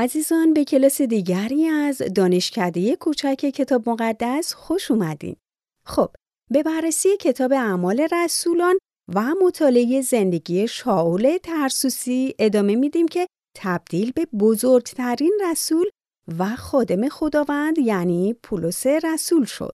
عزیزان به کلاس دیگری از دانشکده کوچک کتاب مقدس خوش اومدین. خب به بررسی کتاب اعمال رسولان و مطالعه زندگی شاول ترسوسی ادامه میدیم که تبدیل به بزرگترین رسول و خادم خداوند یعنی پولس رسول شد.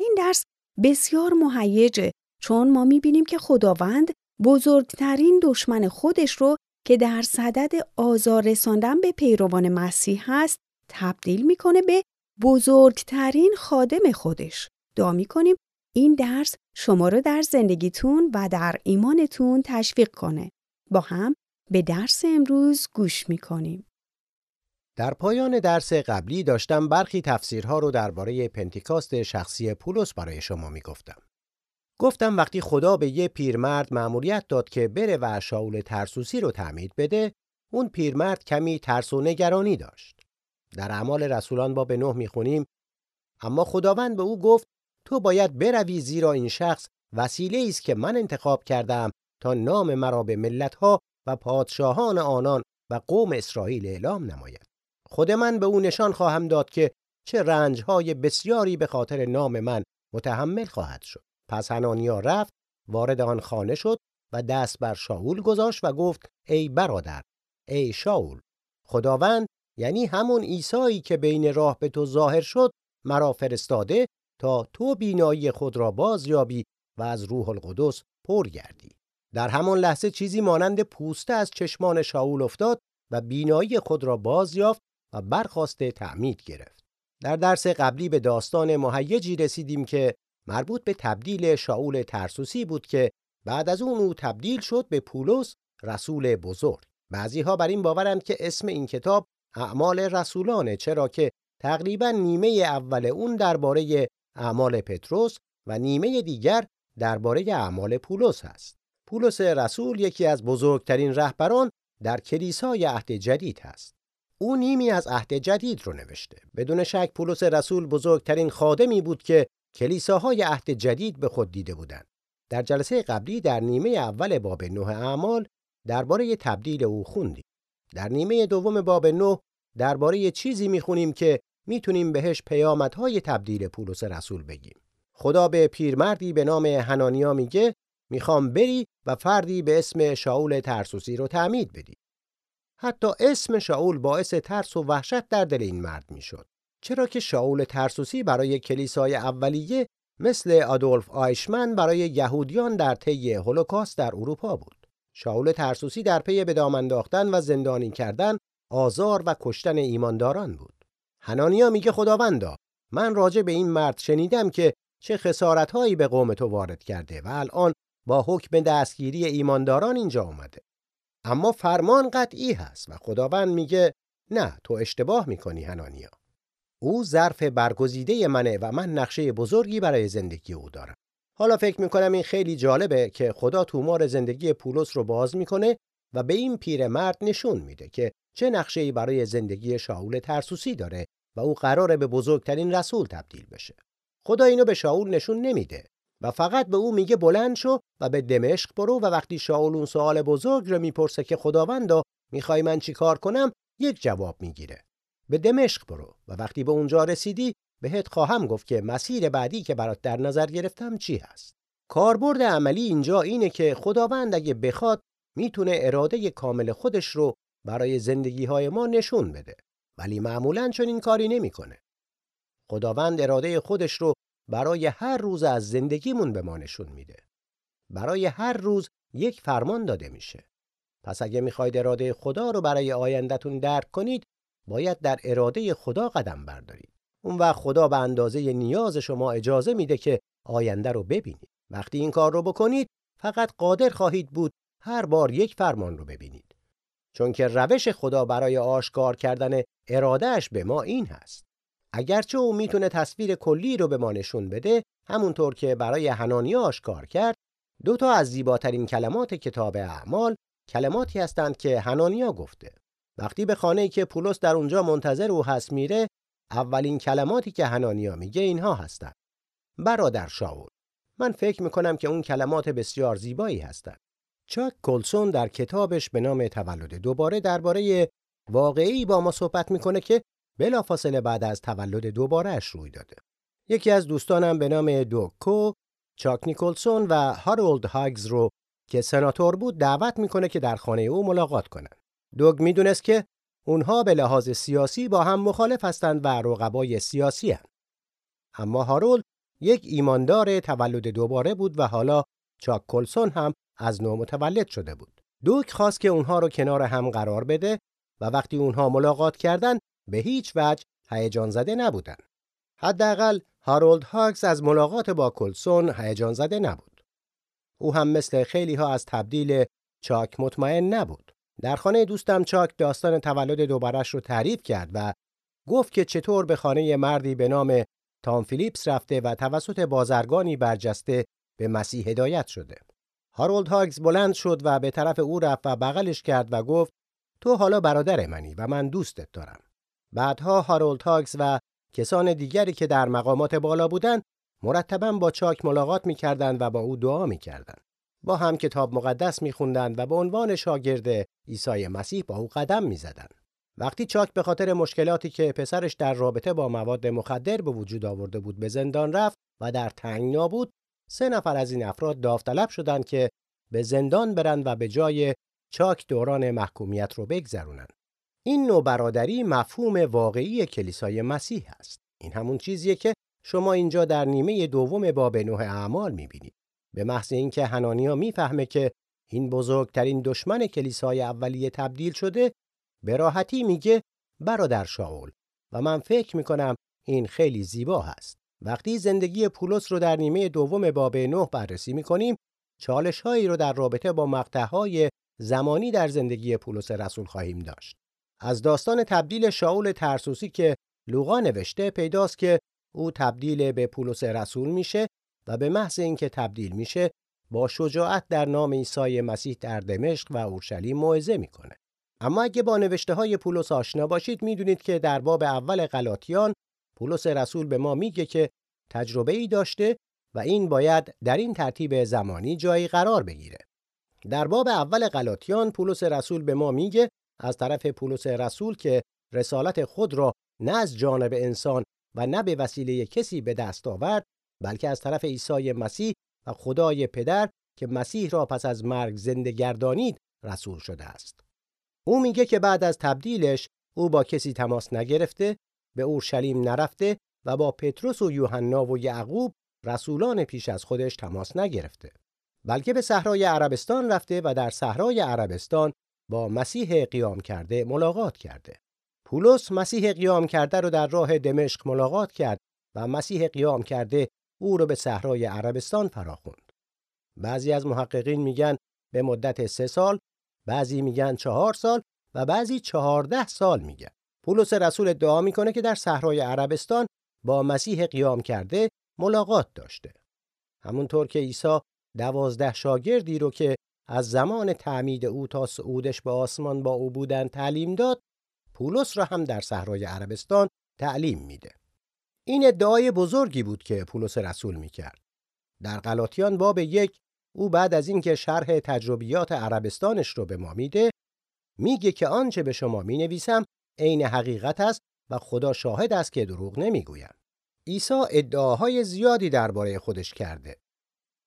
این درس بسیار مهیجه چون ما می‌بینیم که خداوند بزرگترین دشمن خودش رو که در صدد آزار رساندن به پیروان مسیح هست تبدیل می‌کنه به بزرگترین خادم خودش. دعا می‌کنیم این درس شما رو در زندگیتون و در ایمانتون تشویق کنه. با هم به درس امروز گوش می‌کنیم. در پایان درس قبلی داشتم برخی تفسیرها رو درباره پنتیکاست شخصی پولس برای شما می‌گفتم. گفتم وقتی خدا به یه پیرمرد مأموریت داد که بره و شاول ترسوسی رو تعمید بده، اون پیرمرد کمی ترس و نگرانی داشت. در اعمال رسولان با به نه می‌خونیم اما خداوند به او گفت تو باید بروی زیرا این شخص وسیله است که من انتخاب کردم تا نام مرا به ملتها و پادشاهان آنان و قوم اسرائیل اعلام نماید. خود من به او نشان خواهم داد که چه رنجهای بسیاری به خاطر نام من متحمل خواهد شد. پس هنانیا رفت وارد آن خانه شد و دست بر شاول گذاشت و گفت ای برادر ای شاول خداوند یعنی همون عیسایی که بین راه به تو ظاهر شد مرا فرستاده تا تو بینایی خود را باز یابی و از روح القدس پر گردی. در همان لحظه چیزی مانند پوسته از چشمان شاول افتاد و بینایی خود را باز یافت و برخواسته تعمید گرفت. در درس قبلی به داستان مهیجی رسیدیم که مربوط به تبدیل شاول ترسوسی بود که بعد از اون او تبدیل شد به پولس رسول بزرگ. بعضی ها بر این باورند که اسم این کتاب اعمال رسولانه چرا که تقریبا نیمه اول اون درباره اعمال پتروس و نیمه دیگر درباره اعمال پولس است. پولس رسول یکی از بزرگترین رهبران در کلیسای عهد جدید است. او نیمی از عهد جدید رو نوشته. بدون شک پولس رسول بزرگترین خادمی بود که کلیساهای عهد جدید به خود دیده بودند. در جلسه قبلی در نیمه اول باب نه اعمال درباره تبدیل او خوندیم. در نیمه دوم باب نه درباره چیزی می‌خونیم که می‌تونیم بهش پیامدهای تبدیل پولس رسول بگیم. خدا به پیرمردی به نام هنانیا میگه می‌خوام بری و فردی به اسم شاول ترسوسی رو تعمید بدی. حتی اسم شاول باعث ترس و وحشت در دل این مرد می‌شد. چرا که شاول ترسوسی برای کلیسای اولیه مثل آدولف آیشمن برای یهودیان در طی هولوکاست در اروپا بود. شاول ترسوسی در پی به و زندانی کردن، آزار و کشتن ایمانداران بود. حنانیا میگه خداوندا من راجع به این مرد شنیدم که چه خسارتهایی به قوم تو وارد کرده و الان با حکم دستگیری ایمانداران اینجا اومده. اما فرمان قطعی هست و خداوند میگه نه تو اشتباه می‌کنی هنانیا. او ظرف برگزیده منه و من نقشه بزرگی برای زندگی او دارم. حالا فکر می‌کنم این خیلی جالبه که خدا تومار زندگی پولس رو باز می‌کنه و به این پیرمرد نشون میده که چه نقشه‌ای برای زندگی شاول ترسوسی داره و او قراره به بزرگترین رسول تبدیل بشه. خدا اینو به شاول نشون نمیده و فقط به او میگه بلند شو و به دمشق برو و وقتی شاول اون سوال بزرگ رو می‌پرسه که خداوندا می‌خوای من چیکار کنم یک جواب می‌گیره به دمشق برو و وقتی به اونجا رسیدی بهت خواهم گفت که مسیر بعدی که برات در نظر گرفتم چی هست. کاربرد عملی اینجا اینه که خداوند اگه بخواد می‌تونه اراده کامل خودش رو برای زندگی های ما نشون بده. ولی معمولا چنین کاری نمی‌کنه. خداوند اراده خودش رو برای هر روز از زندگیمون به ما نشون میده. برای هر روز یک فرمان داده میشه. پس اگه می‌خواید اراده خدا رو برای آیندهتون درک کنید باید در اراده خدا قدم بردارید. اون وقت خدا به اندازه نیاز شما اجازه میده که آینده رو ببینید. وقتی این کار رو بکنید فقط قادر خواهید بود هر بار یک فرمان رو ببینید. چون که روش خدا برای آشکار کردن ارادهش به ما این هست. اگرچه او می‌تونه تصویر کلی رو به ما نشون بده همونطور که برای هنانی آشکار کرد دو تا از زیباترین کلمات کتاب اعمال کلماتی هستند که هنانیا گفته وقتی به خانه که پولس در اونجا منتظر او هست میره اولین کلماتی که هنانیا میگه اینها هستند برادر شاول من فکر می‌کنم که اون کلمات بسیار زیبایی هستند چاک کلسون در کتابش به نام تولد دوباره درباره واقعی با ما صحبت می‌کنه که بلافاصله بعد از تولد دوبارهش روی داده. یکی از دوستانم به نام دوکو، چاک نیکولسون و هارولد هاگز رو که سناتور بود دعوت می‌کنه که در خانه او ملاقات کنند. دوگ می‌دونست که اونها به لحاظ سیاسی با هم مخالف هستند و رقبای سیاسی هستند. اما هارولد یک ایماندار تولد دوباره بود و حالا چاک کلسون هم از نو متولد شده بود. دوک خواست که اونها رو کنار هم قرار بده و وقتی اونها ملاقات کردند به هیچ وجه هیجان زده نبودند. حداقل هارولد هاکس از ملاقات با کلسون هیجان زده نبود. او هم مثل خیلی ها از تبدیل چاک مطمئن نبود. در خانه دوستم چاک داستان تولد دوبارش رو تعریف کرد و گفت که چطور به خانه مردی به نام تام فیلیپس رفته و توسط بازرگانی برجسته به مسیح هدایت شده. هارولد هاگز بلند شد و به طرف او رفت و بغلش کرد و گفت تو حالا برادر منی و من دوستت دارم. بعدها هارولد هاگز و کسان دیگری که در مقامات بالا بودند مرتبا با چاک ملاقات می‌کردند و با او دعا می‌کردند. با هم کتاب مقدس میخوندند و به عنوان شاگرد عیسی مسیح با او قدم می‌زدند. وقتی چاک به خاطر مشکلاتی که پسرش در رابطه با مواد مخدر به وجود آورده بود به زندان رفت و در تنگنا بود سه نفر از این افراد داوطلب شدند که به زندان برند و به جای چاک دوران محکومیت رو بگذرونند. این نوع برادری مفهوم واقعی کلیسای مسیح است. این همون چیزیه که شما اینجا در نیمه دوم باب نوح اعمال می‌بینید. به محض اینکه هنانیا می‌فهمه که این بزرگترین دشمن کلیسای اولیه تبدیل شده به راحتی میگه برادر شاول و من فکر می‌کنم این خیلی زیبا هست. وقتی زندگی پولس رو در نیمه دوم باب نه بررسی می‌کنیم چالش هایی رو در رابطه با مقطع زمانی در زندگی پولس رسول خواهیم داشت. از داستان تبدیل شاول ترسوسی که لوقا نوشته پیداست که او تبدیل به پولس رسول میشه و به محض اینکه تبدیل میشه با شجاعت در نام عیسی مسیح در دمشق و اورشلیم موعظه می‌کنه. اما اگه با نوشته های پولس آشنا باشید می‌دونید که در باب اول غلاطیان پولس رسول به ما میگه که تجربه ای داشته و این باید در این ترتیب زمانی جایی قرار بگیره. در باب اول غلاطیان پولس رسول به ما میگه از طرف پولس رسول که رسالت خود را نه از جانب انسان و نه به وسیله کسی به دست آورد بلکه از طرف عیسی مسیح و خدای پدر که مسیح را پس از مرگ زنده گردانید رسول شده است. او میگه که بعد از تبدیلش او با کسی تماس نگرفته، به اورشلیم نرفته و با پتروس و یوحنا و یعقوب رسولان پیش از خودش تماس نگرفته. بلکه به صحرای عربستان رفته و در صحرای عربستان با مسیح قیام کرده ملاقات کرده. پولس مسیح قیام کرده رو در راه دمشق ملاقات کرد و مسیح قیام کرده او رو به صحرای عربستان فراخوند. بعضی از محققین میگن به مدت سه سال بعضی میگن چهار سال و بعضی چهارده سال میگن. پولس رسول ادعا می‌کنه که در صحرای عربستان با مسیح قیام کرده ملاقات داشته. همونطور که عیسی دوازده شاگردی رو که از زمان تعمید او تا صعودش به آسمان با او بودن تعلیم داد، پولس را هم در صحرای عربستان تعلیم میده. این ادعای بزرگی بود که پولس رسول می‌کرد. در غلاطیان باب یک او بعد از اینکه شرح تجربیات عربستانش رو به ما میده میگه که آنچه به شما می نویسم عین حقیقت است و خدا شاهد است که دروغ نمی‌گویم. عیسی ادعاهای زیادی درباره خودش کرده.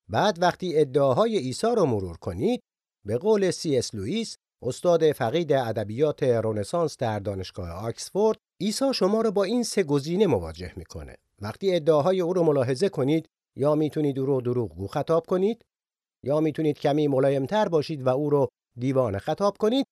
بعد وقتی ادعاهای عیسی رو مرور کنید به قول سی اس لوئیس استاد فقید ادبیات رنسانس در دانشگاه آکسفورد عیسی شما رو با این سه گزینه مواجه می‌کنه. وقتی ادعاهای او رو ملاحظه کنید یا می‌تونید او رو دروغگو خطاب کنید یا می‌تونید کمی ملایمتر باشید و او رو دیوانه خطاب کنید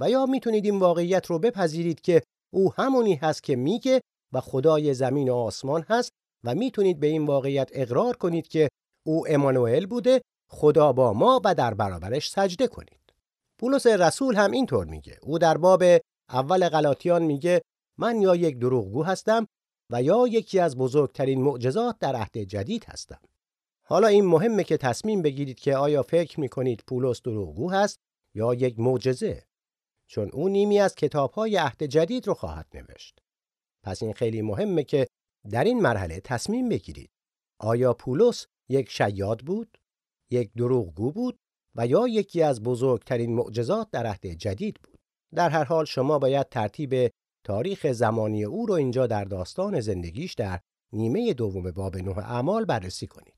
و یا می‌تونید این واقعیت رو بپذیرید که او همونی هست که میگه و خدای زمین و آسمان هست و می‌تونید به این واقعیت اقرار کنید که او امانوئل بوده خدا با ما و در برابرش سجده کنید. پولس رسول هم اینطور میگه. او در باب اول غلاطیان میگه من یا یک دروغگو هستم و یا یکی از بزرگترین معجزات در عهد جدید هستم. حالا این مهمه که تصمیم بگیرید که آیا فکر می‌کنید پولس دروغگو هست یا یک معجزه چون او نیمی از کتابهای عهد جدید رو خواهد نوشت. پس این خیلی مهمه که در این مرحله تصمیم بگیرید. آیا پولس یک شیاد بود یک دروغگو بود و یا یکی از بزرگترین معجزات در عهد جدید بود؟ در هر حال شما باید ترتیب تاریخ زمانی او رو اینجا در داستان زندگیش در نیمه دوم باب نه اعمال بررسی کنید.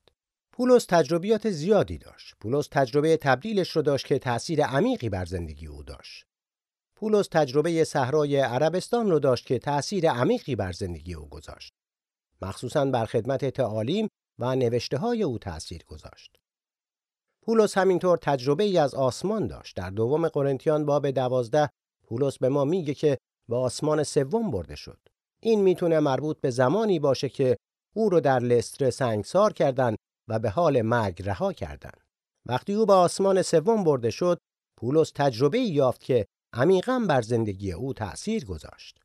پولس تجربیات زیادی داشت. پولس تجربه تبدیلش رو داشت که تأثیر عمیقی بر زندگی او داشت. پولس تجربه صحرای عربستان رو داشت که تأثیر عمیقی بر زندگی او گذاشت. مخصوصاً بر خدمت تعالیم و نوشته های او تأثیر گذاشت. پولس همینطور تجربه ای از آسمان داشت. در دوم قرنتیان باب دوازده پولس به ما میگه که به آسمان سوم برده شد. این می‌تونه مربوط به زمانی باشه که او رو در لستر سنگسار کردند و به حال مرگ رها کردند. وقتی او به آسمان سوم برده شد، پولس تجربه یافت که عمیقا بر زندگی او تأثیر گذاشت.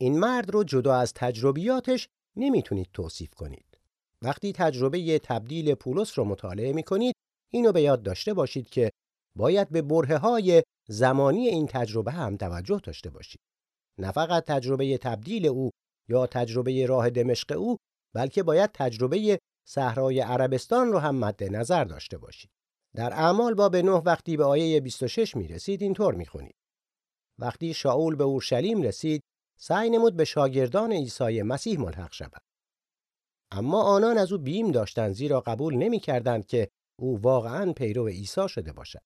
این مرد رو جدا از تجربیاتش نمی‌تونید توصیف کنید. وقتی تجربه تبدیل پولس رو مطالعه می‌کنید، اینو به یاد داشته باشید که باید به بره های زمانی این تجربه هم توجه داشته باشید. نه فقط تجربه تبدیل او یا تجربه راه دمشق او بلکه باید تجربه صحرای عربستان رو هم مد نظر داشته باشید. در اعمال باب نه وقتی به آیه 26 می رسید اینطور می خونید. وقتی شاول به اورشلیم رسید سعی نمود به شاگردان عیسی مسیح ملحق شود. اما آنان از او بیم داشتند زیرا قبول نمی کردند که او واقعا پیرو عیسی شده باشد.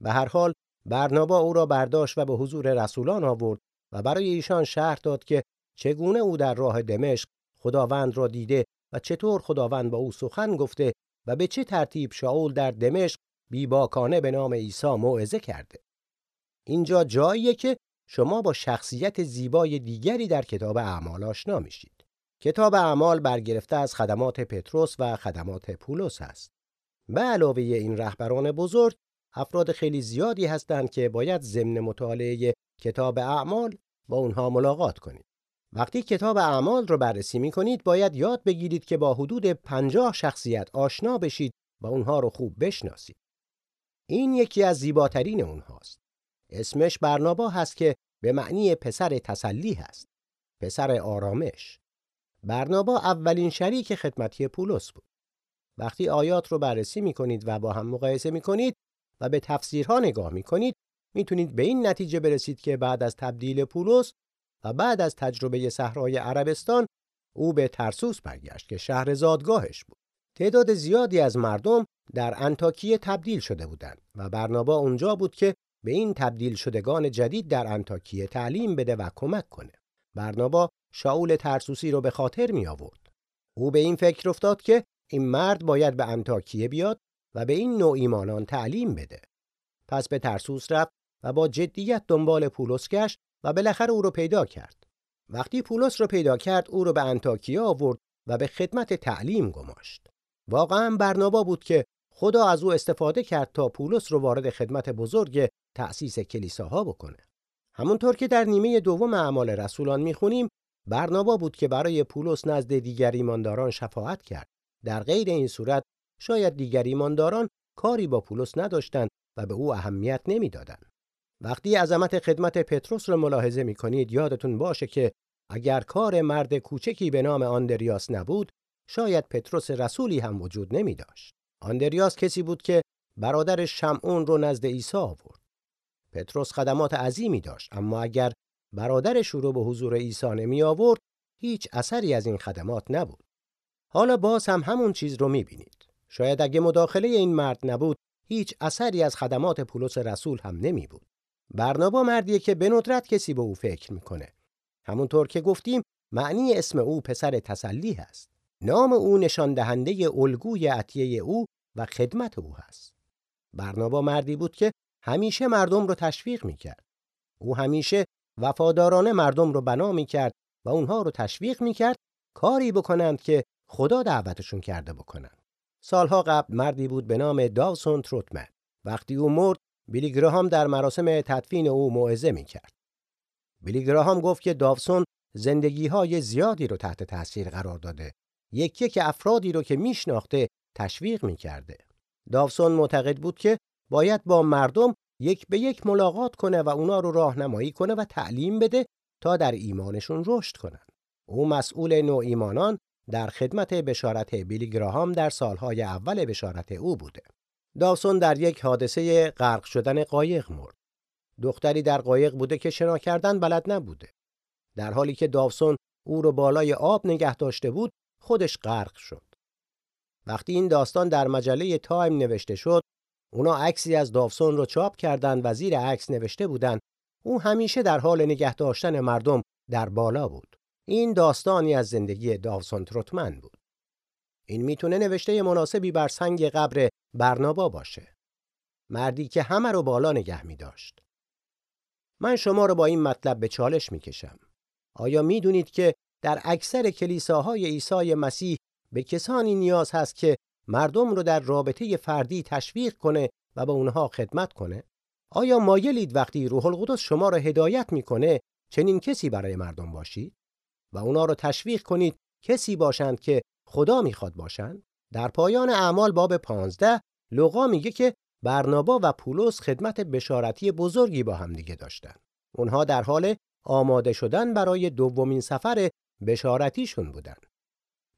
به هر حال برنابا او را برداشت و به حضور رسولان آورد و برای ایشان شهر داد که چگونه او در راه دمشق خداوند را دیده و چطور خداوند با او سخن گفته و به چه ترتیب شاول در دمشق بیباکانه به نام عیسی موعظه کرده. اینجا جاییه که شما با شخصیت زیبای دیگری در کتاب اعمال آشنا میشید. کتاب اعمال برگرفته از خدمات پتروس و خدمات پولس است. به علاوه این رهبران بزرگ، افراد خیلی زیادی هستند که باید ضمن مطالعه کتاب اعمال با اونها ملاقات کنید. وقتی کتاب اعمال رو بررسی می کنید باید یاد بگیرید که با حدود پنجاه شخصیت آشنا بشید و اونها رو خوب بشناسید. این یکی از زیباترین اونهاست. اسمش برنابا هست که به معنی پسر تسلی هست. پسر آرامش. برنابا اولین شریک خدمتی پولس بود. وقتی آیات رو بررسی می کنید و با هم مقایسه می کنید و به تفسیرها نگاه می کنید می‌تونید به این نتیجه برسید که بعد از تبدیل پولس و بعد از تجربه صحرای عربستان او به ترسوس برگشت که شهر زادگاهش بود. تعداد زیادی از مردم در انتاکیه تبدیل شده بودند و برنابا اونجا بود که به این تبدیل شدگان جدید در انتاکیه تعلیم بده و کمک کنه. برنابا شاول ترسوسی رو به خاطر می آورد. او به این فکر افتاد که این مرد باید به انتاکیه بیاد و به این نوع ایمانان تعلیم بده. پس به ترسوس رفت و با جدیت دنبال پولس گشت و بالاخره او رو پیدا کرد. وقتی پولس رو پیدا کرد او رو به انتاکیا آورد و به خدمت تعلیم گماشت. واقعا برنابا بود که خدا از او استفاده کرد تا پولس رو وارد خدمت بزرگ تأسیس کلیساها بکنه. همونطور که در نیمه دوم اعمال رسولان می‌خونیم برنابا بود که برای پولس نزد دیگر ایمانداران شفاعت کرد. در غیر این صورت شاید دیگر ایمانداران کاری با پولس نداشتند و به او اهمیت نمی‌دادند. وقتی عظمت خدمت پتروس را ملاحظه می کنید یادتون باشه که اگر کار مرد کوچکی به نام آندریاس نبود شاید پتروس رسولی هم وجود نمی داشت. آندریاس کسی بود که برادر شمعون رو نزد عیسی آورد. پتروس خدمات عظیمی داشت اما اگر برادرش رو به حضور عیسی نمی آورد هیچ اثری از این خدمات نبود. حالا باز هم همون چیز رو می بینید. شاید اگه مداخله این مرد نبود هیچ اثری از خدمات پولس رسول هم نمی بود. برنابا مردیه که به ندرت کسی به او فکر می‌کنه. همونطور که گفتیم معنی اسم او پسر تسلی هست. نام او نشان دهنده الگوی عطیه او و خدمت او هست. برنابا مردی بود که همیشه مردم رو تشویق می‌کرد. او همیشه وفادارانه مردم رو بنا می‌کرد و اونها رو تشویق می‌کرد کاری بکنند که خدا دعوتشون کرده بکنند. سالها قبل مردی بود به نام داوسون تروتمن. وقتی او مرد بیلی گراهام در مراسم تدفین او موعظه می‌کرد. بیلی گراهام گفت که داوسون زندگی های زیادی رو تحت تاثیر قرار داده. یکی که افرادی رو که میشناخته تشویق می‌کرده. داوسون معتقد بود که باید با مردم یک به یک ملاقات کنه و اونا رو راهنمایی کنه و تعلیم بده تا در ایمانشون رشد کنن. او مسئول نوع ایمانان در خدمت بشارت بیلی گراهام در سالهای اول بشارت او بوده. داوسون در یک حادثه غرق شدن قایق مرد. دختری در قایق بوده که شنا کردن بلد نبوده. در حالی که داوسون او رو بالای آب نگه داشته بود، خودش غرق شد. وقتی این داستان در مجله تایم نوشته شد، اونا عکسی از داوسون رو چاپ کردند و زیر عکس نوشته بودند او همیشه در حال نگه داشتن مردم در بالا بود. این داستانی از زندگی داوسون تروتمن بود. این می‌تونه نوشته مناسبی بر سنگ قبر برنابا باشه. مردی که همه رو بالا نگه می داشت. من شما رو با این مطلب به چالش می کشم. آیا می دونید که در اکثر کلیساهای عیسی مسیح به کسانی نیاز هست که مردم رو در رابطه فردی تشویق کنه و به اونها خدمت کنه؟ آیا مایلید وقتی روح القدس شما را هدایت می‌کنه چنین کسی برای مردم باشید و اونا رو تشویق کنید کسی باشند که خدا می‌خواد باشند؟ در پایان اعمال باب 15 لوقا میگه که برنابا و پولس خدمت بشارتی بزرگی با هم دیگه داشتن. اونها در حال آماده شدن برای دومین سفر بشارتیشون بودن.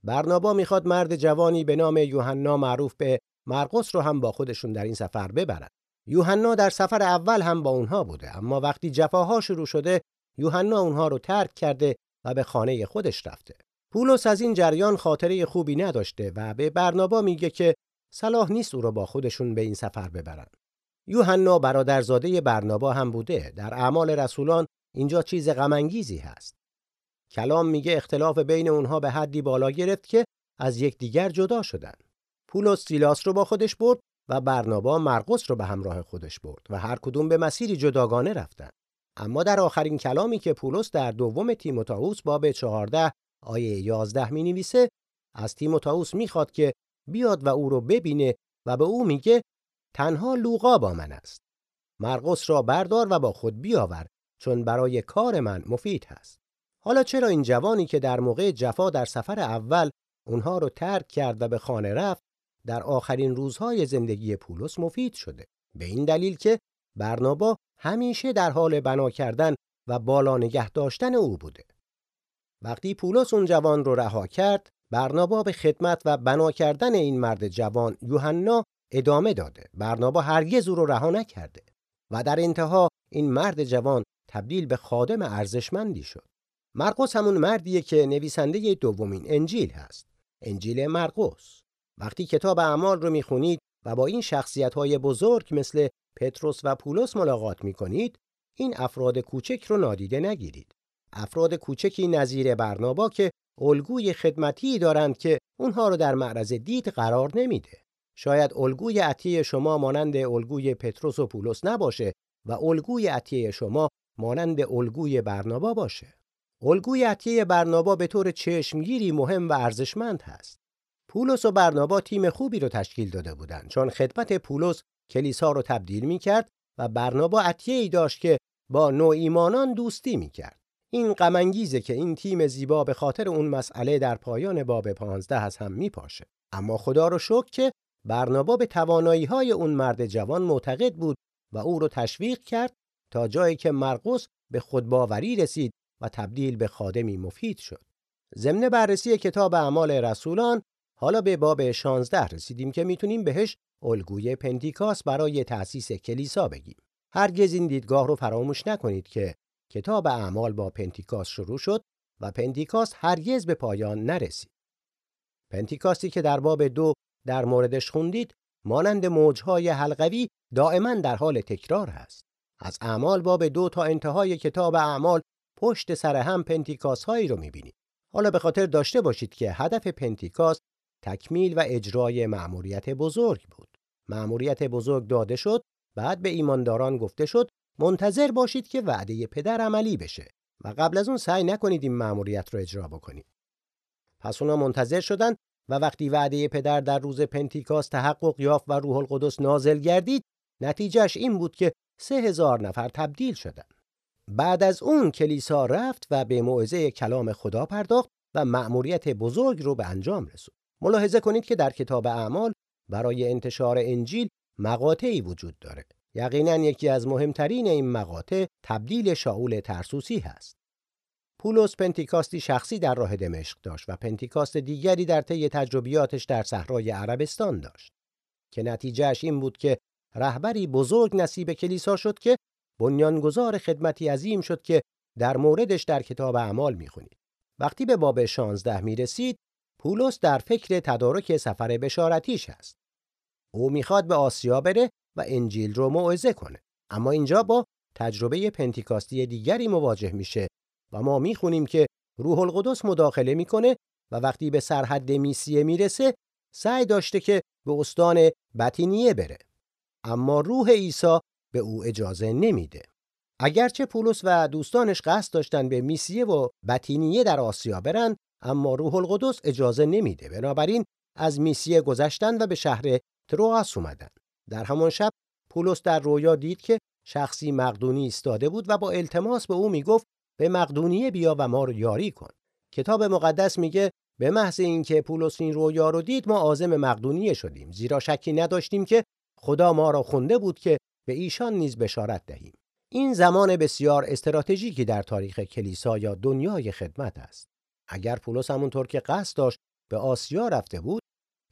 برنابا می‌خواد مرد جوانی به نام یوحنا معروف به مرقس رو هم با خودشون در این سفر ببرد. یوحنا در سفر اول هم با اونها بوده اما وقتی جفاها شروع شده یوحنا اونها رو ترک کرده و به خانه خودش رفته. پولس از این جریان خاطره خوبی نداشته و به برنابا میگه که صلاح نیست او را با خودشون به این سفر ببرن. یوحنا برادرزاده برنابا هم بوده. در اعمال رسولان اینجا چیز غمانگیزی هست. کلام میگه اختلاف بین اونها به حدی بالا گرفت که از یکدیگر جدا شدن. پولس سیلاس رو با خودش برد و برنابا مرقس رو به همراه خودش برد و هر کدوم به مسیری جداگانه رفتن. اما در آخرین کلامی که پولس در دوم تیموتائوس باب 14 آیه 11 می نویسه از تیموتائوس می‌خواد که بیاد و او رو ببینه و به او میگه تنها لوقا با من است. مرقس را بردار و با خود بیاور چون برای کار من مفید هست. حالا چرا این جوانی که در موقع جفا در سفر اول اونها رو ترک کرد و به خانه رفت در آخرین روزهای زندگی پولس مفید شده به این دلیل که برنابا همیشه در حال بنا کردن و بالا نگه داشتن او بوده وقتی پولس اون جوان رو رها کرد برنابا به خدمت و بنا کردن این مرد جوان یوحنا ادامه داده. برنابا هرگز او رو رها نکرده و در انتها این مرد جوان تبدیل به خادم ارزشمندی شد. مرقس همون مردیه که نویسنده دومین انجیل هست انجیل مرقس. وقتی کتاب اعمال رو می‌خونید و با این شخصیت های بزرگ مثل پتروس و پولس ملاقات می‌کنید این افراد کوچک رو نادیده نگیرید. افراد کوچکی نظیر برنابا که الگوی خدمتی دارند که اونها رو در معرض دید قرار نمیده. شاید الگوی عطیه شما مانند الگوی پتروس و پولس نباشه و الگوی عطیه شما مانند الگوی برنابا باشه. الگوی عطیه برنابا به طور چشمگیری مهم و ارزشمند هست. پولس و برنابا تیم خوبی رو تشکیل داده بودند چون خدمت پولس کلیسا رو تبدیل می کرد و برنابا عطیه ای داشت که با نوع ایمانان دوستی می کرد. این غمانگیزه که این تیم زیبا به خاطر اون مسئله در پایان باب پانزده از هم می پاشه. اما خدا رو شکر که برنابا به توانایی های اون مرد جوان معتقد بود و او رو تشویق کرد تا جایی که مرقس به خودباوری رسید و تبدیل به خادمی مفید شد. ضمن بررسی کتاب اعمال رسولان حالا به باب 16 رسیدیم که می‌تونیم بهش الگوی پنتیکاس برای تأسیس کلیسا بگیم. هرگز این دیدگاه رو فراموش نکنید که کتاب اعمال با پنتیکاس شروع شد و پنتیکاس هرگز به پایان نرسید. پنتیکاستی که در باب دو در موردش خوندید مانند موجهای حلقوی دائما در حال تکرار هست. از اعمال باب دو تا انتهای کتاب اعمال پشت سر هم پنتیکاس هایی رو می‌بینید. حالا به خاطر داشته باشید که هدف پنتیکاس تکمیل و اجرای مأموریت بزرگ بود. مأموریت بزرگ داده شد، بعد به ایمانداران گفته شد منتظر باشید که وعده پدر عملی بشه و قبل از اون سعی نکنید این مأموریت رو اجرا بکنید. پس اونا منتظر شدند و وقتی وعده پدر در روز پنتیکاس تحقق یافت و روح القدس نازل گردید، نتیجهش این بود که سه هزار نفر تبدیل شدند. بعد از اون کلیسا رفت و به موعظه کلام خدا پرداخت و مأموریت بزرگ رو به انجام رسوند. ملاحظه کنید که در کتاب اعمال برای انتشار انجیل مقاطعی وجود داره. یقینا یکی از مهمترین این مقاطع تبدیل شاول ترسوسی هست. پولس پنتیکاستی شخصی در راه دمشق داشت و پنتیکاست دیگری در طی تجربیاتش در صحرای عربستان داشت که نتیجهش این بود که رهبری بزرگ نصیب کلیسا شد که بنیانگذار خدمتی عظیم شد که در موردش در کتاب اعمال می‌خونید. وقتی به باب 16 می رسید، پولس در فکر تدارک سفر بشارتیش است. او می‌خواد به آسیا بره و انجیل رو موعظه کنه. اما اینجا با تجربه پنتیکاستی دیگری مواجه میشه و ما می‌خونیم که روح القدس مداخله می‌کنه و وقتی به سرحد میسیه می‌رسه سعی داشته که به استان بطینیه بره. اما روح عیسی به او اجازه نمیده. اگرچه پولس و دوستانش قصد داشتن به میسیه و بطینیه در آسیا برن اما روح القدس اجازه نمیده بنابراین از میسیه گذشتن و به شهر تروآس اومدن در همان شب پولس در رویا دید که شخصی مقدونی ایستاده بود و با التماس به او می‌گفت به مقدونیه بیا و ما رو یاری کن کتاب مقدس میگه به محض اینکه پولس این رویا رو دید ما عازم مقدونیه شدیم زیرا شکی نداشتیم که خدا ما را خونده بود که به ایشان نیز بشارت دهیم این زمان بسیار استراتژیکی در تاریخ کلیسا یا دنیای خدمت است. اگر پولس همونطور که قصد داشت به آسیا رفته بود،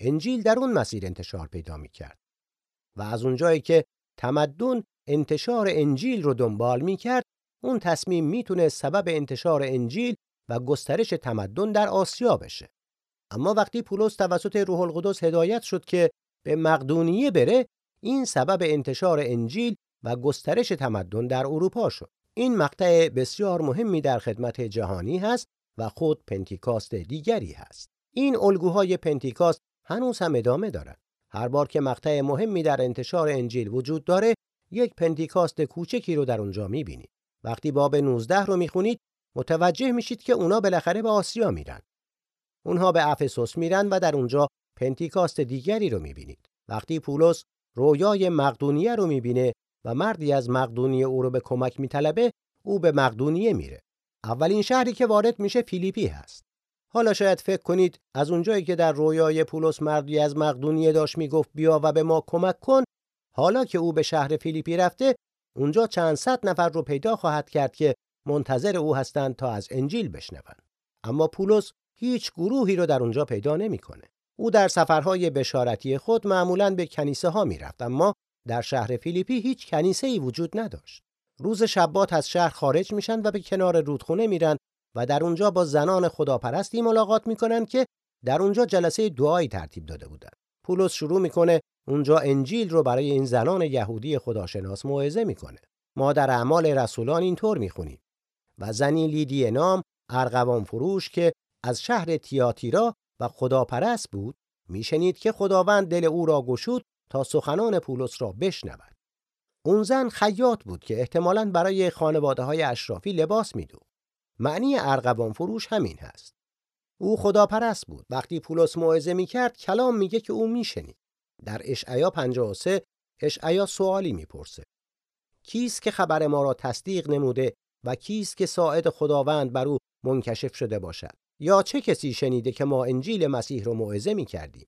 انجیل در اون مسیر انتشار پیدا می کرد. و از اونجایی که تمدن انتشار انجیل رو دنبال می کرد، اون تصمیم می‌تونه سبب انتشار انجیل و گسترش تمدن در آسیا بشه. اما وقتی پولس توسط روح القدس هدایت شد که به مقدونیه بره، این سبب انتشار انجیل و گسترش تمدن در اروپا شد. این مقطع بسیار مهمی در خدمت جهانی هست و خود پنتیکاست دیگری هست. این الگوهای پنتیکاست هنوز هم ادامه دارد. هر بار که مقطع مهمی در انتشار انجیل وجود داره، یک پنتیکاست کوچکی رو در اونجا می‌بینید. وقتی باب 19 رو می‌خونید، متوجه میشید که اونا بالاخره به آسیا میرن. اونها به افسوس میرن و در اونجا پنتیکاست دیگری رو می‌بینید. وقتی پولس رویای مقدونیه رو می‌بینه و مردی از مقدونیه او رو به کمک میطلبه او به مقدونیه میره اولین شهری که وارد میشه فیلیپی هست حالا شاید فکر کنید از اونجایی که در رویای پولس مردی از مقدونیه داشت می‌گفت بیا و به ما کمک کن حالا که او به شهر فیلیپی رفته اونجا چند صد نفر رو پیدا خواهد کرد که منتظر او هستند تا از انجیل بشنوند اما پولس هیچ گروهی رو در اونجا پیدا نمی‌کنه او در سفرهای بشارتی خود معمولا به کنیسه ها می‌رفت اما در شهر فیلیپی هیچ کنیسه ای وجود نداشت. روز شبات از شهر خارج میشن و به کنار رودخونه میرن و در اونجا با زنان خداپرستی ملاقات می‌کنن که در اونجا جلسه دعایی ترتیب داده بودن. پولس شروع می‌کنه اونجا انجیل رو برای این زنان یهودی خداشناس موعظه می‌کنه. ما در اعمال رسولان اینطور می‌خونیم و زنی لیدی نام ارغوان فروش که از شهر تیاتیرا و خداپرست بود میشنید که خداوند دل او را گشود تا سخنان پولس را بشنود. اون زن خیاط بود که احتمالاً برای خانواده های اشرافی لباس میدو. معنی ارغوان فروش همین هست. او خداپرست بود. وقتی پولس موعظه می‌کرد کلام میگه که او میشنید. در اشعیا 53 اشعیا سوالی می‌پرسه. کیست که خبر ما را تصدیق نموده و کیست که ساعد خداوند بر او منکشف شده باشد؟ یا چه کسی شنیده که ما انجیل مسیح را موعظه می‌کردیم؟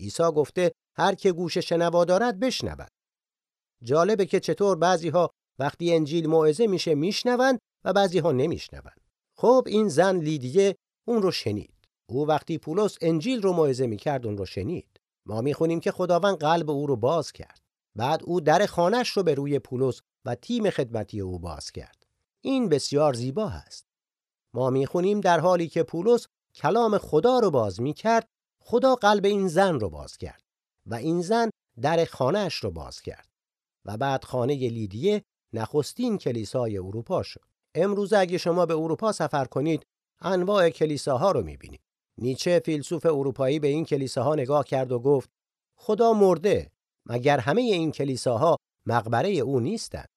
عیسی گفته هر که گوش شنوا دارد بشنود. جالبه که چطور بعضی ها وقتی انجیل موعظه میشه میشنوند و بعضی ها نمیشنوند. خب این زن لیدیه اون رو شنید. او وقتی پولس انجیل رو موعظه می‌کرد اون رو شنید. ما می‌خونیم که خداوند قلب او رو باز کرد. بعد او در خانش رو به روی پولس و تیم خدمتی او باز کرد. این بسیار زیبا هست. ما می‌خونیم در حالی که پولس کلام خدا رو باز می‌کرد خدا قلب این زن رو باز کرد و این زن در خانهش رو باز کرد و بعد خانه لیدیه نخستین کلیسای اروپا شد. امروز اگه شما به اروپا سفر کنید انواع کلیساها رو می‌بینید. نیچه فیلسوف اروپایی به این کلیساها نگاه کرد و گفت خدا مرده مگر همه این کلیساها مقبره او نیستند.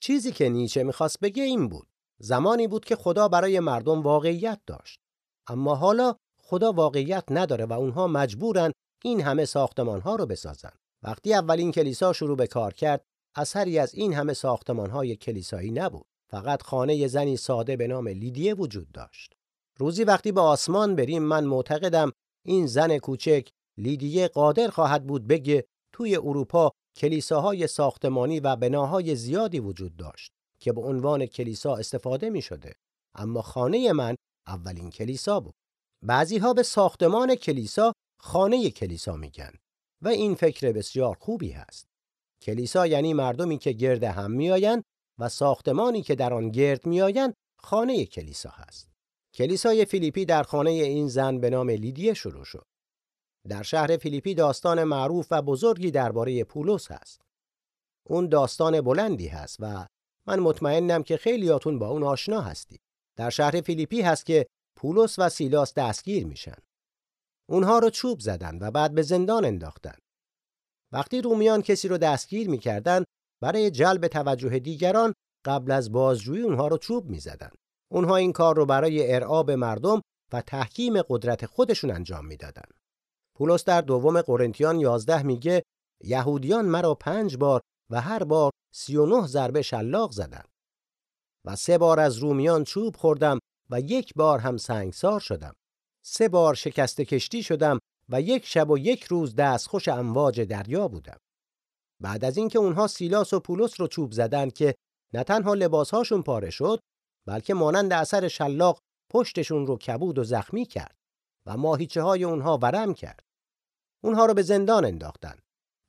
چیزی که نیچه می‌خواست بگه این بود. زمانی بود که خدا برای مردم واقعیت داشت. اما حالا خدا واقعیت نداره و اونها مجبورن این همه ساختمان ها رو بسازن. وقتی اولین کلیسا شروع به کار کرد، اثری از این همه ساختمان های کلیسایی نبود. فقط خانه زنی ساده به نام لیدیه وجود داشت. روزی وقتی به آسمان بریم من معتقدم این زن کوچک لیدیه قادر خواهد بود بگه توی اروپا کلیساهای ساختمانی و بناهای زیادی وجود داشت که به عنوان کلیسا استفاده می شده. اما خانه من اولین کلیسا بود. بعضی ها به ساختمان کلیسا خانه کلیسا میگن و این فکر بسیار خوبی هست. کلیسا یعنی مردمی که گرد هم میآیند و ساختمانی که در آن گرد میآیند خانه کلیسا هست. کلیسای فیلیپی در خانه این زن به نام لیدیه شروع شد. در شهر فیلیپی داستان معروف و بزرگی درباره پولس هست. اون داستان بلندی هست و من مطمئنم که خیلیاتون با اون آشنا هستید. در شهر فیلیپی هست که پولس و سیلاس دستگیر میشن. اونها رو چوب زدن و بعد به زندان انداختن. وقتی رومیان کسی رو دستگیر می‌کردن برای جلب توجه دیگران قبل از بازجویی اونها رو چوب می‌زدن. اونها این کار رو برای ارعاب مردم و تحکیم قدرت خودشون انجام می‌دادن. پولس در دوم قرنتیان 11 میگه یهودیان مرا پنج بار و هر بار 39 ضربه شلاق زدند. و سه بار از رومیان چوب خوردم و یک بار هم سنگسار شدم. سه بار شکست کشتی شدم و یک شب و یک روز دستخوش امواج دریا بودم. بعد از اینکه اونها سیلاس و پولس رو چوب زدند که نه تنها لباسهاشون پاره شد بلکه مانند اثر شلاق پشتشون رو کبود و زخمی کرد و ماهیچه های اونها ورم کرد. اونها رو به زندان انداختن.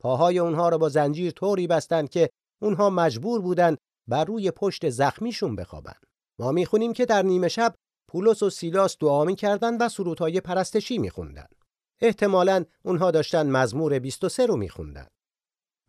پاهای اونها رو با زنجیر طوری بستند که اونها مجبور بودند بر روی پشت زخمیشون بخوابن. ما می‌خونیم که در نیمه شب پولس و سیلاس دعا می‌کردند و سرودهای پرستشی میخوندن. احتمالاً اونها داشتن مزمور 23 رو میخوندن.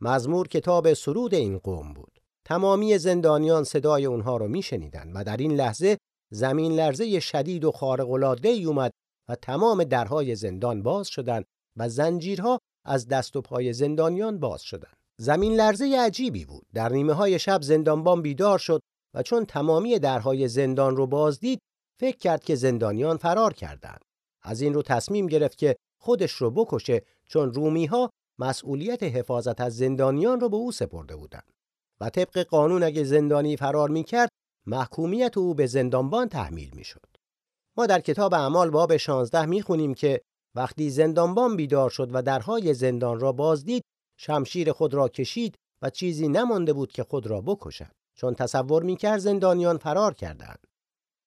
مزمور کتاب سرود این قوم بود. تمامی زندانیان صدای اونها رو میشنیدن و در این لحظه زمین لرزه شدید و خارق العاده اومد و تمام درهای زندان باز شدند و زنجیرها از دست و پای زندانیان باز شدند. زمین لرزه عجیبی بود. در نیمه های شب زندانبان بیدار شد و چون تمامی درهای زندان رو باز دید فکر کرد که زندانیان فرار کردند. از این رو تصمیم گرفت که خودش رو بکشه چون رومی ها مسئولیت حفاظت از زندانیان رو به او سپرده بودند. و طبق قانون اگه زندانی فرار می کرد محکومیت او به زندانبان تحمیل می شد. ما در کتاب اعمال باب 16 می خونیم که وقتی زندانبان بیدار شد و درهای زندان را بازدید شمشیر خود را کشید و چیزی نمانده بود که خود را بکشد چون تصور می‌کرد زندانیان فرار کردند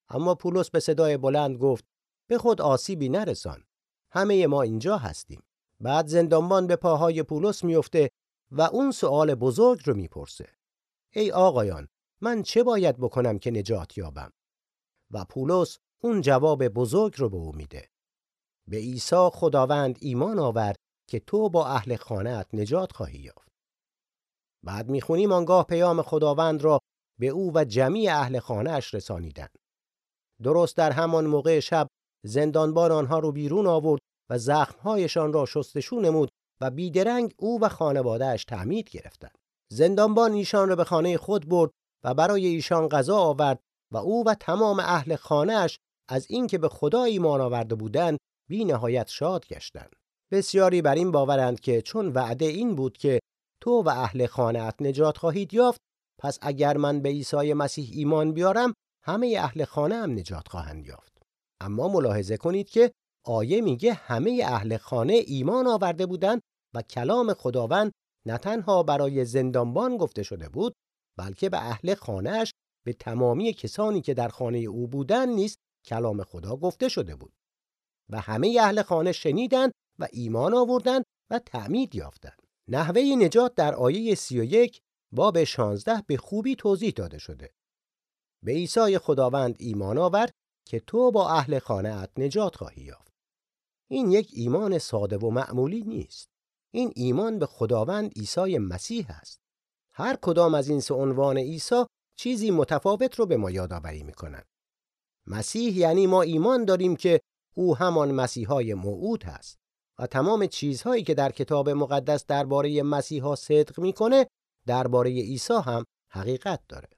اما پولس به صدای بلند گفت به خود آسیبی نرسان همه ما اینجا هستیم بعد زندانبان به پاهای پولس میفته و اون سوال بزرگ رو می‌پرسه ای آقایان من چه باید بکنم که نجات یابم و پولس اون جواب بزرگ رو به او میده به عیسی خداوند ایمان آورد که تو با اهل خانهت نجات خواهی یافت. بعد می‌خونیم آنگاه پیام خداوند را به او و جمعی اهل خانهاش رسانیدند. درست در همان موقع شب زندانبان آنها رو بیرون آورد و زخمهایشان را شستشو نمود و بیدرنگ او و خانوادهش تعمید گرفتند. زندانبان ایشان را به خانه خود برد و برای ایشان غذا آورد و او و تمام اهل خانهاش از اینکه به خدا ایمان آورده بودند بی نهایت شاد گشتند. بسیاری بر این باورند که چون وعده این بود که تو و اهل خانهت نجات خواهید یافت پس اگر من به عیسی مسیح ایمان بیارم همه اهل خانه هم نجات خواهند یافت اما ملاحظه کنید که آیه میگه همه اهل خانه ایمان آورده بودند و کلام خداوند نه تنها برای زندانبان گفته شده بود بلکه به اهل خانهش به تمامی کسانی که در خانه او بودند نیز کلام خدا گفته شده بود و همه اهل خانه شنیدند و ایمان آوردند و تعمید یافتند. نحوه نجات در آیه 31 باب 16 به خوبی توضیح داده شده. به عیسی خداوند ایمان آور که تو با اهل خانهات نجات خواهی یافت. این یک ایمان ساده و معمولی نیست. این ایمان به خداوند عیسی مسیح است. هر کدام از این سه عنوان عیسی چیزی متفاوت رو به ما یادآوری می‌کنند. مسیح یعنی ما ایمان داریم که او همان مسیحای موعود هست. و تمام چیزهایی که در کتاب مقدس درباره مسیحا صدق می‌کنه درباره عیسی هم حقیقت داره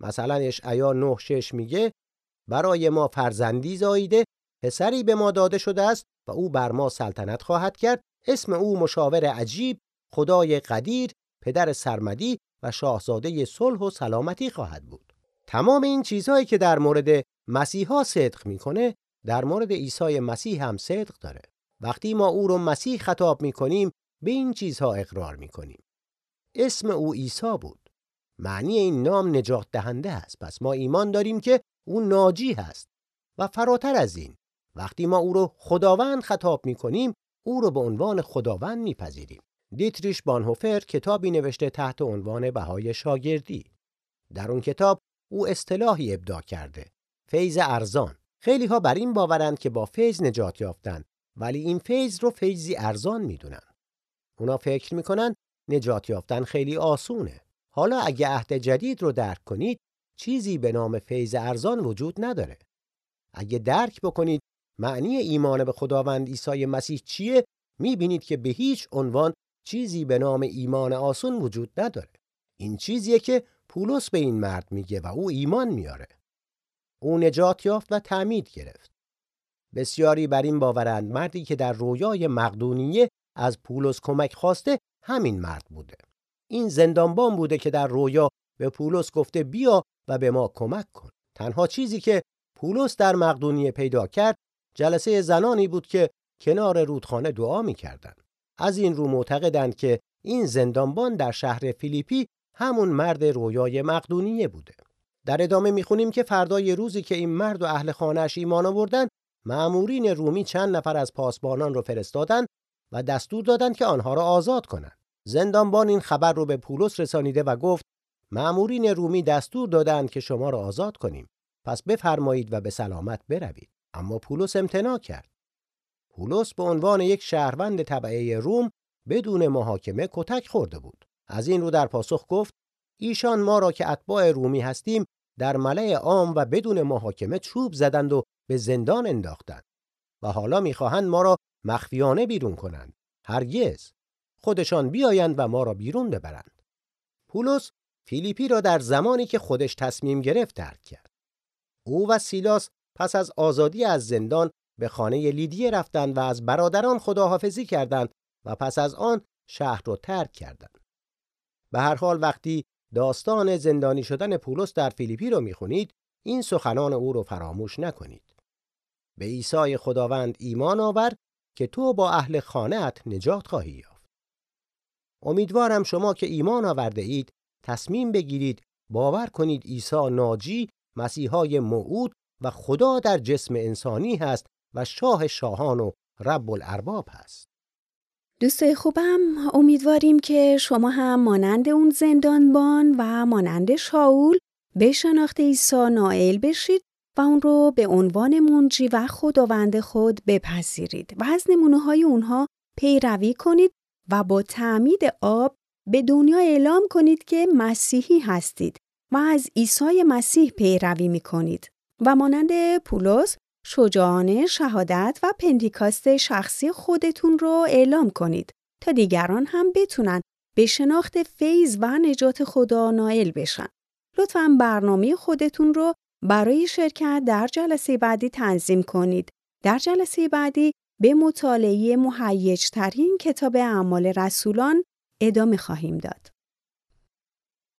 مثلا اشعیا 9:6 میگه برای ما فرزندی زاییده پسری به ما داده شده است و او بر ما سلطنت خواهد کرد اسم او مشاور عجیب خدای قدیر پدر سرمدی و شاهزاده صلح و سلامتی خواهد بود تمام این چیزهایی که در مورد مسیحا صدق می‌کنه در مورد عیسی مسیح هم صدق داره وقتی ما او رو مسیح خطاب می کنیم به این چیزها اقرار می کنیم. اسم او عیسی بود. معنی این نام نجات دهنده است. پس ما ایمان داریم که او ناجی هست. و فراتر از این وقتی ما او رو خداوند خطاب می کنیم او رو به عنوان خداوند میپذیریم. دیتریش بانهوفر کتابی نوشته تحت عنوان بهای شاگردی. در اون کتاب او اصطلاحی ابداع کرده. فیض ارزان. خیلی ها بر این باورند که با فیض نجات یافتن ولی این فیض رو فیضی ارزان می‌دونن. اونا فکر می‌کنن نجات یافتن خیلی آسونه. حالا اگه عهد جدید رو درک کنید چیزی به نام فیض ارزان وجود نداره. اگه درک بکنید معنی ایمان به خداوند عیسی مسیح چیه؟ می‌بینید که به هیچ عنوان چیزی به نام ایمان آسون وجود نداره. این چیزیه که پولس به این مرد میگه و او ایمان میاره او نجات یافت و تعمید گرفت. بسیاری بر این باورند مردی که در رویای مقدونیه از پولس کمک خواسته همین مرد بوده. این زندانبان بوده که در رویا به پولس گفته بیا و به ما کمک کن. تنها چیزی که پولس در مقدونیه پیدا کرد جلسه زنانی بود که کنار رودخانه دعا می‌کردند. از این رو معتقدند که این زندانبان در شهر فیلیپی همون مرد رویای مقدونیه بوده. در ادامه می‌خونیم که فردای روزی که این مرد و اهل خانهش ایمان آوردن مأمورین رومی چند نفر از پاسبانان رو فرستادند و دستور دادند که آنها را آزاد کنند. زندانبان این خبر رو به پولس رسانیده و گفت مأمورین رومی دستور دادند که شما را آزاد کنیم. پس بفرمایید و به سلامت بروید. اما پولس امتناع کرد. پولس به عنوان یک شهروند طبعه روم بدون محاکمه کتک خورده بود. از این رو در پاسخ گفت ایشان ما را که اتباع رومی هستیم در ملع عام و بدون محاکمه چوب زدند و به زندان انداختند و حالا می‌خواهند ما را مخفیانه بیرون کنند. هرگز. خودشان بیایند و ما را بیرون ببرند. پولس فیلیپی را در زمانی که خودش تصمیم گرفت ترک کرد. او و سیلاس پس از آزادی از زندان به خانه لیدیه رفتند و از برادران خداحافظی کردند و پس از آن شهر را ترک کردند. به هر حال وقتی داستان زندانی شدن پولس در فیلیپی رو می‌خونید این سخنان او رو فراموش نکنید. به عیسی خداوند ایمان آور که تو با اهل خانهت نجات خواهی یافت. امیدوارم شما که ایمان آورده اید تصمیم بگیرید باور کنید عیسی ناجی مسیحای موعود و خدا در جسم انسانی هست و شاه شاهان و رب الارباب هست. دوستای خوبم امیدواریم که شما هم مانند اون زندانبان و مانند شاول به شناخت عیسی نائل بشید و اون رو به عنوان منجی و خداوند خود بپذیرید و از نمونه های اونها پیروی کنید و با تعمید آب به دنیا اعلام کنید که مسیحی هستید و از عیسی مسیح پیروی می کنید و مانند پولس شجاعانه شهادت و پندیکاست شخصی خودتون رو اعلام کنید تا دیگران هم بتونن به شناخت فیض و نجات خدا نائل بشن. لطفا برنامه خودتون رو برای شرکت در جلسه بعدی تنظیم کنید. در جلسه بعدی به مطالعه مهیجترین کتاب اعمال رسولان ادامه خواهیم داد.